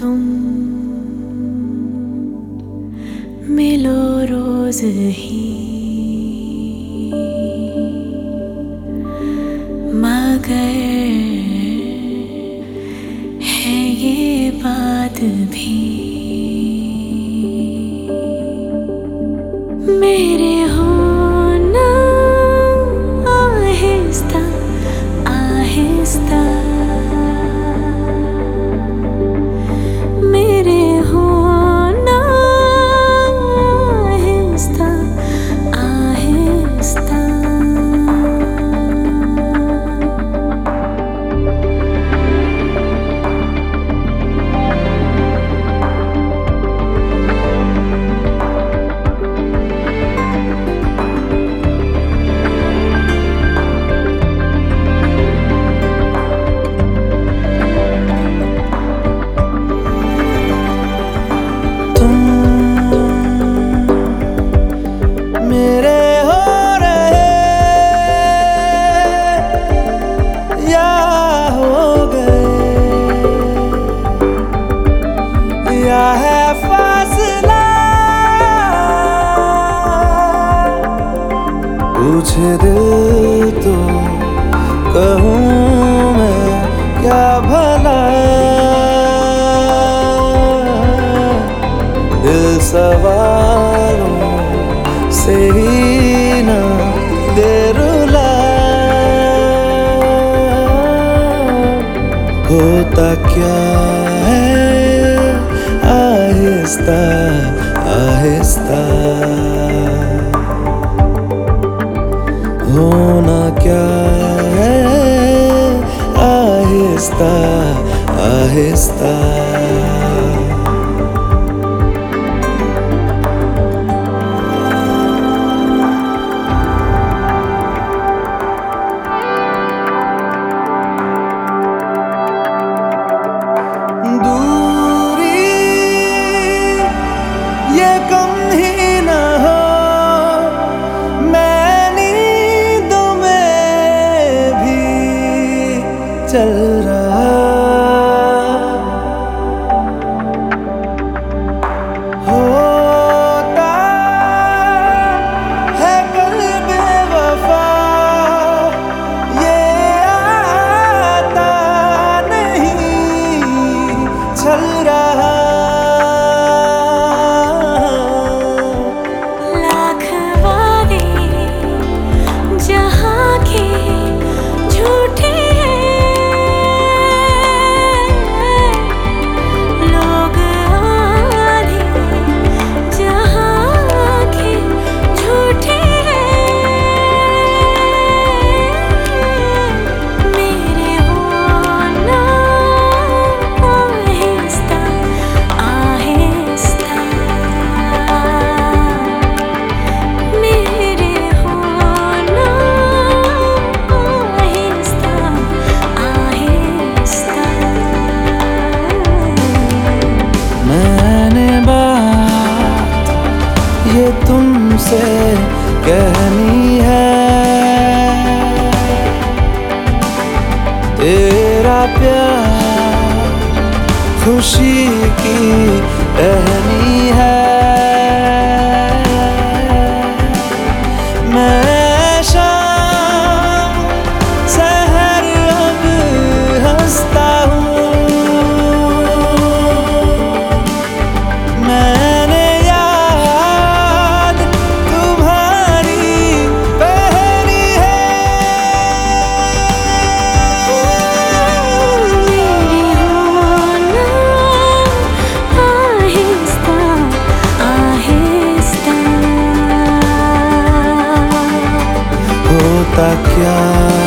तुम। मिलो रोज ही। मगर है ये बात भी। पूछे दिल तो कहूँ मैं, क्या भला दिल सवालों से ही ना दे रुला होता क्या है? आहिस्ता आहिस्ता। होना क्या है? आहिस्ता आहिस्ता। चल रहा। होता है कल ये आता नहीं चल रहा। खुशी की टहनी है। होता क्या